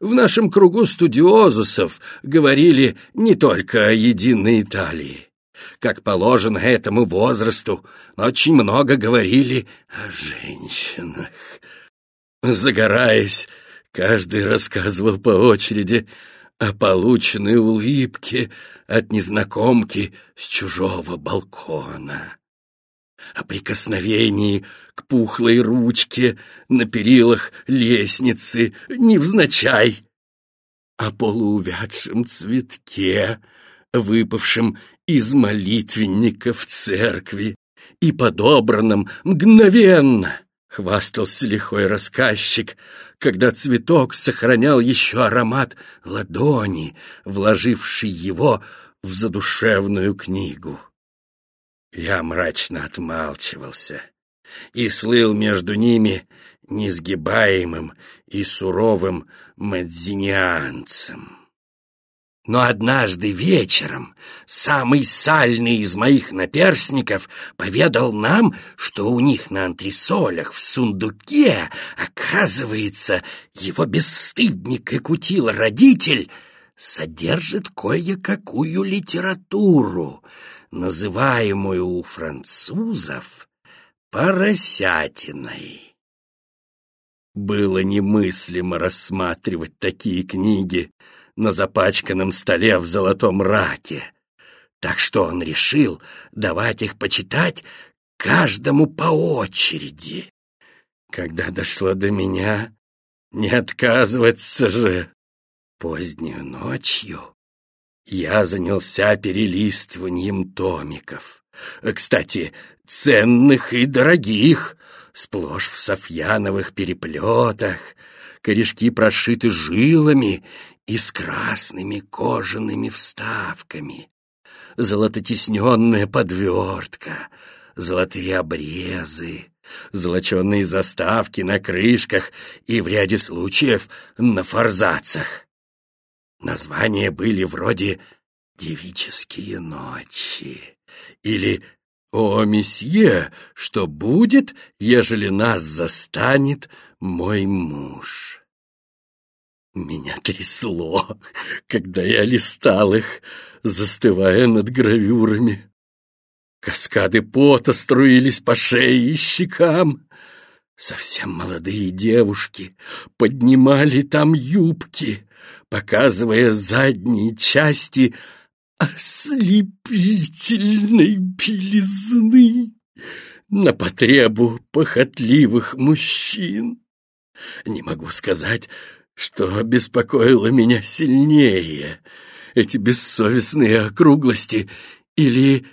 В нашем кругу студиозусов говорили не только о единой Италии. Как положено этому возрасту, очень много говорили о женщинах. Загораясь, каждый рассказывал по очереди о полученной улыбке от незнакомки с чужого балкона о прикосновении к пухлой ручке на перилах лестницы невзначай, о полуувядшем цветке, выпавшем из молитвенника в церкви и подобранном мгновенно, хвастался лихой рассказчик, когда цветок сохранял еще аромат ладони, вложивший его в задушевную книгу. Я мрачно отмалчивался и слыл между ними несгибаемым и суровым мадзинианцем. Но однажды вечером самый сальный из моих наперсников поведал нам, что у них на антресолях в сундуке, оказывается, его бесстыдник и кутил-родитель содержит кое-какую литературу, называемую у французов поросятиной. Было немыслимо рассматривать такие книги на запачканном столе в золотом раке, так что он решил давать их почитать каждому по очереди. Когда дошло до меня, не отказываться же позднюю ночью я занялся перелистыванием томиков. Кстати, ценных и дорогих, сплошь в софьяновых переплетах, корешки прошиты жилами и с красными кожаными вставками, золототисненная подвертка, золотые обрезы, золоченые заставки на крышках и в ряде случаев на форзацах. Названия были вроде «Девические ночи» или «О, месье, что будет, ежели нас застанет мой муж?» Меня трясло, когда я листал их, застывая над гравюрами. Каскады пота струились по шее и щекам. Совсем молодые девушки поднимали там юбки, показывая задние части ослепительной белизны на потребу похотливых мужчин. Не могу сказать, что беспокоило меня сильнее, эти бессовестные округлости или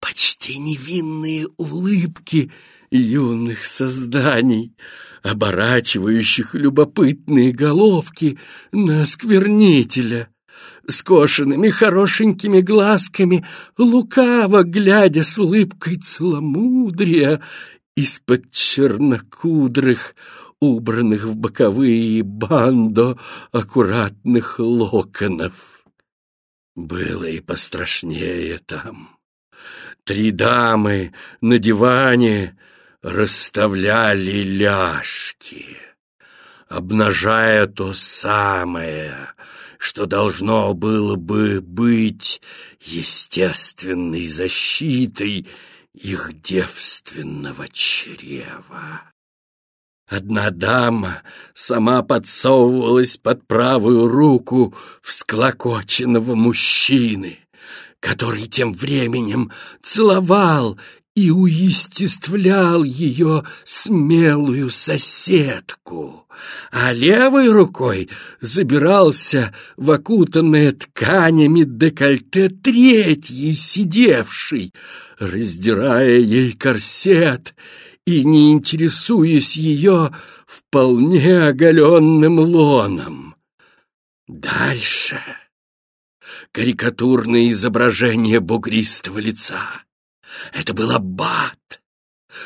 почти невинные улыбки — юных созданий, оборачивающих любопытные головки на сквернителя, скошенными хорошенькими глазками, лукаво глядя с улыбкой целомудрия из-под чернокудрых, убранных в боковые бандо аккуратных локонов. Было и пострашнее там. Три дамы на диване расставляли ляжки, обнажая то самое, что должно было бы быть естественной защитой их девственного чрева. Одна дама сама подсовывалась под правую руку всклокоченного мужчины, который тем временем целовал и уестествлял ее смелую соседку, а левой рукой забирался в окутанное тканями декольте третьей сидевший, раздирая ей корсет и не интересуясь ее вполне оголенным лоном. Дальше карикатурное изображение бугристого лица — это был аббат.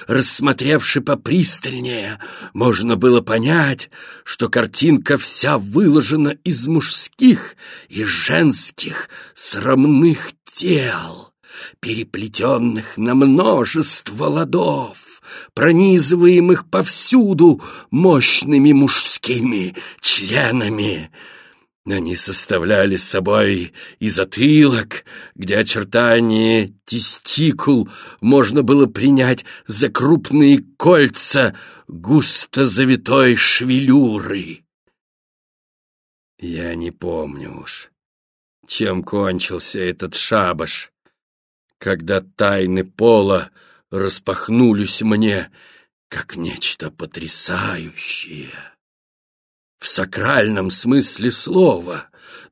Рассмотревши попристальнее, можно было понять, что картинка вся выложена из мужских и женских срамных тел, переплетенных на множество ладов, пронизываемых повсюду мощными мужскими членами. Они составляли собой и затылок, где очертания тестикул можно было принять за крупные кольца густо завитой шевелюры. Я не помню уж, чем кончился этот шабаш, когда тайны пола распахнулись мне, как нечто потрясающее в сакральном смысле слова.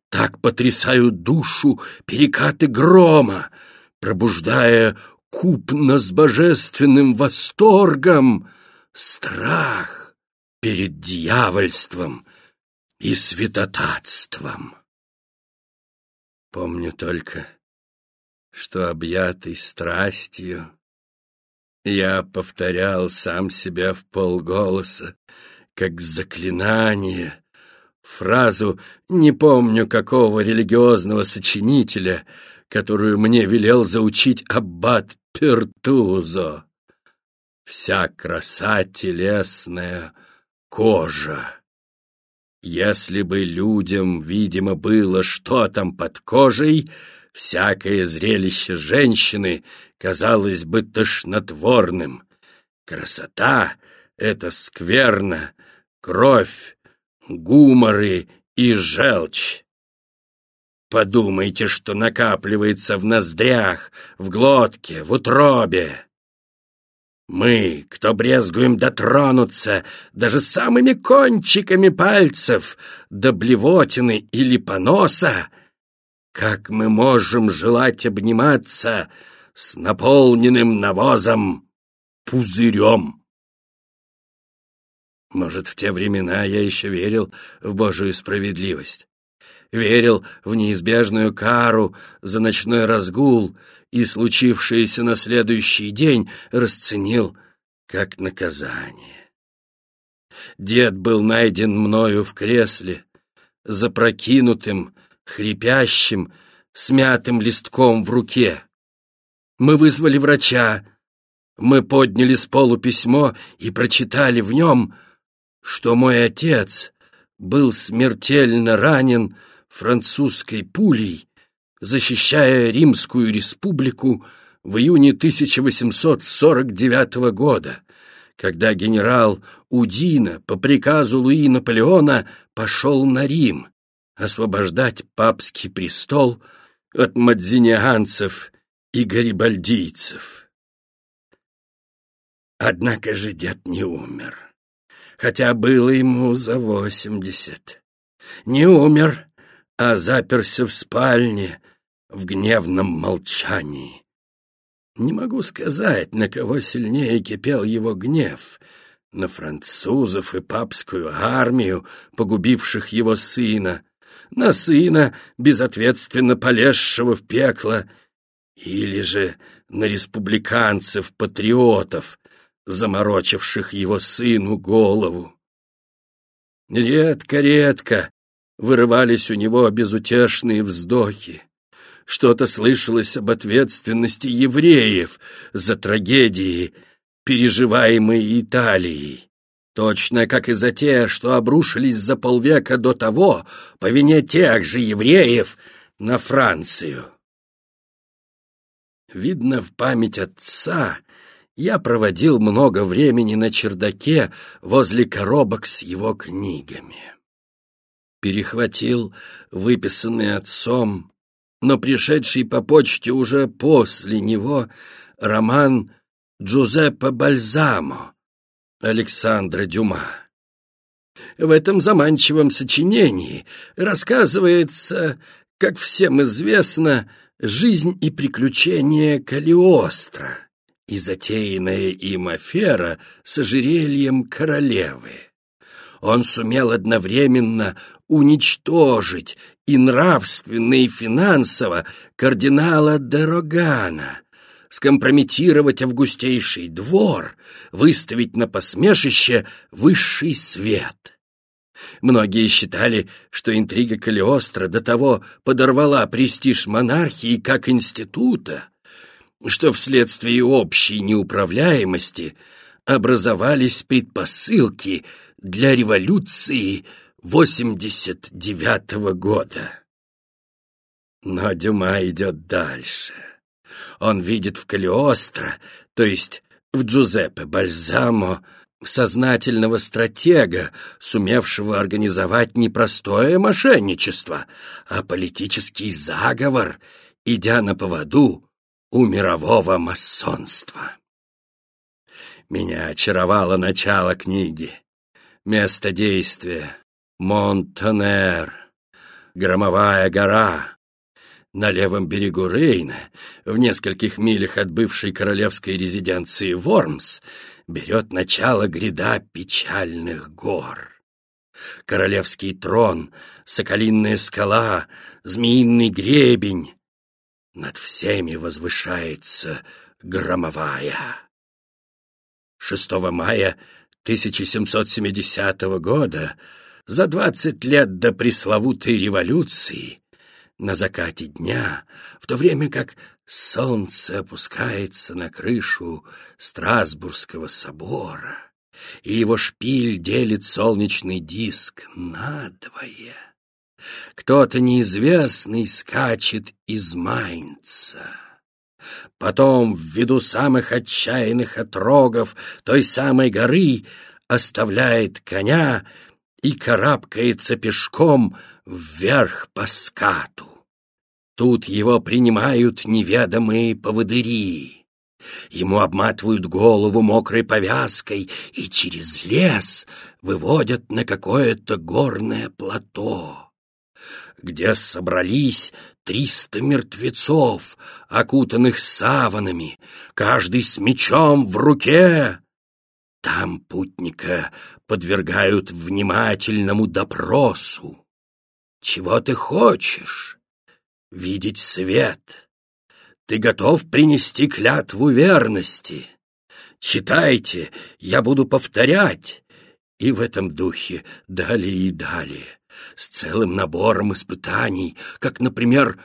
Так потрясают душу перекаты грома, пробуждая купно с божественным восторгом страх перед дьявольством и святотатством. Помню только, что, объятый страстью, я повторял сам себя в полголоса, как заклинание, фразу «не помню какого религиозного сочинителя», которую мне велел заучить аббат Пертузо. «Вся краса телесная — кожа». Если бы людям, видимо, было что там под кожей, всякое зрелище женщины казалось бы тошнотворным. Красота — это скверно, кровь, гуморы и желчь. Подумайте, что накапливается в ноздрях, в глотке, в утробе. Мы, кто брезгуем дотронуться даже самыми кончиками пальцев до блевотины или поноса, как мы можем желать обниматься с наполненным навозом пузырем? Может, в те времена я еще верил в Божию справедливость, верил в неизбежную кару за ночной разгул и случившееся на следующий день расценил как наказание. Дед был найден мною в кресле, запрокинутым, хрипящим, смятым листком в руке. Мы вызвали врача, мы подняли с полу письмо и прочитали в нем — что мой отец был смертельно ранен французской пулей, защищая Римскую республику в июне 1849 года, когда генерал Удина по приказу Луи Наполеона пошел на Рим освобождать папский престол от мадзинианцев и гарибальдийцев. Однако же дед не умер хотя было ему за восемьдесят. Не умер, а заперся в спальне в гневном молчании. Не могу сказать, на кого сильнее кипел его гнев — на французов и папскую армию, погубивших его сына, на сына, безответственно полезшего в пекло, или же на республиканцев-патриотов, заморочивших его сыну голову. Редко-редко вырывались у него безутешные вздохи. Что-то слышалось об ответственности евреев за трагедии, переживаемые Италией. Точно как и за те, что обрушились за полвека до того по вине тех же евреев на Францию. Видно, в память отца я проводил много времени на чердаке возле коробок с его книгами. Перехватил выписанный отцом, но пришедший по почте уже после него роман Джузеппе Бальзамо Александра Дюма. В этом заманчивом сочинении рассказывается, как всем известно, жизнь и приключения Калиостро — и затеянная им афера с ожерельем королевы. Он сумел одновременно уничтожить и нравственно, и финансово кардинала Дорогана, скомпрометировать августейший двор, выставить на посмешище высший свет. Многие считали, что интрига Калиостро до того подорвала престиж монархии как института, что вследствие общей неуправляемости образовались предпосылки для революции 89 -го года. Но Дюма идет дальше. Он видит в Калиостро, то есть в Джузеппе Бальзамо, сознательного стратега, сумевшего организовать не простое мошенничество, а политический заговор, идя на поводу у мирового масонства. Меня очаровало начало книги. Место действия — Монтанер, Громовая гора, на левом берегу Рейна, в нескольких милях от бывшей королевской резиденции Вормс, берет начало гряда печальных гор. Королевский трон, соколинная скала, змеиный гребень. Над всеми возвышается громовая. 6 мая 1770 года, за двадцать лет до пресловутой революции, на закате дня, в то время как солнце опускается на крышу Страсбургского собора, и его шпиль делит солнечный диск надвое. Кто-то неизвестный скачет из Майнца. Потом, ввиду самых отчаянных отрогов той самой горы, оставляет коня и карабкается пешком вверх по скату. Тут его принимают неведомые поводыри. Ему обматывают голову мокрой повязкой и через лес выводят на какое-то горное плато, где собрались триста мертвецов, окутанных саванами, каждый с мечом в руке. Там путника подвергают внимательному допросу. Чего ты хочешь? видеть свет. Ты готов принести клятву верности? Читайте, я буду повторять. И в этом духе далее и далее, с целым набором испытаний, как, например,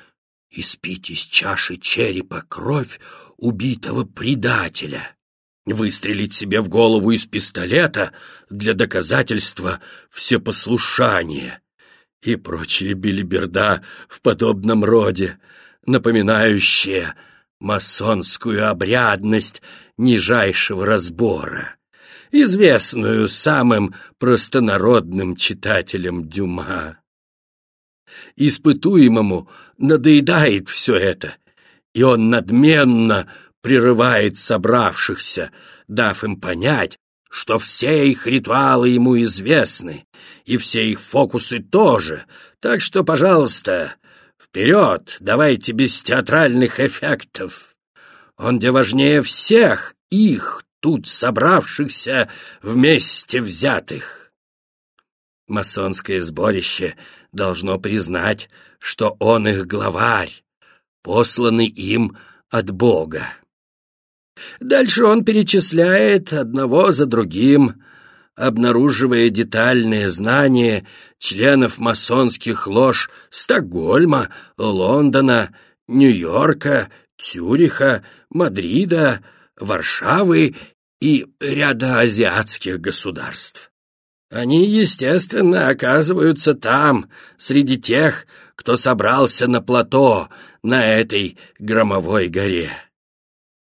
испить из чаши черепа кровь убитого предателя, выстрелить себе в голову из пистолета для доказательства всепослушания, и прочая билиберда в подобном роде, напоминающая масонскую обрядность нижайшего разбора, известную самым простонародным читателям Дюма. Испытуемому надоедает все это, и он надменно прерывает собравшихся, дав им понять, что все их ритуалы ему известны, и все их фокусы тоже, так что, пожалуйста, вперед, давайте без театральных эффектов. Он где важнее всех их, тут собравшихся вместе взятых. Масонское сборище должно признать, что он их главарь, посланный им от Бога. Дальше он перечисляет одного за другим, обнаруживая детальные знания членов масонских лож Стокгольма, Лондона, Нью-Йорка, Цюриха, Мадрида, Варшавы и ряда азиатских государств. Они, естественно, оказываются там, среди тех, кто собрался на плато на этой громовой горе.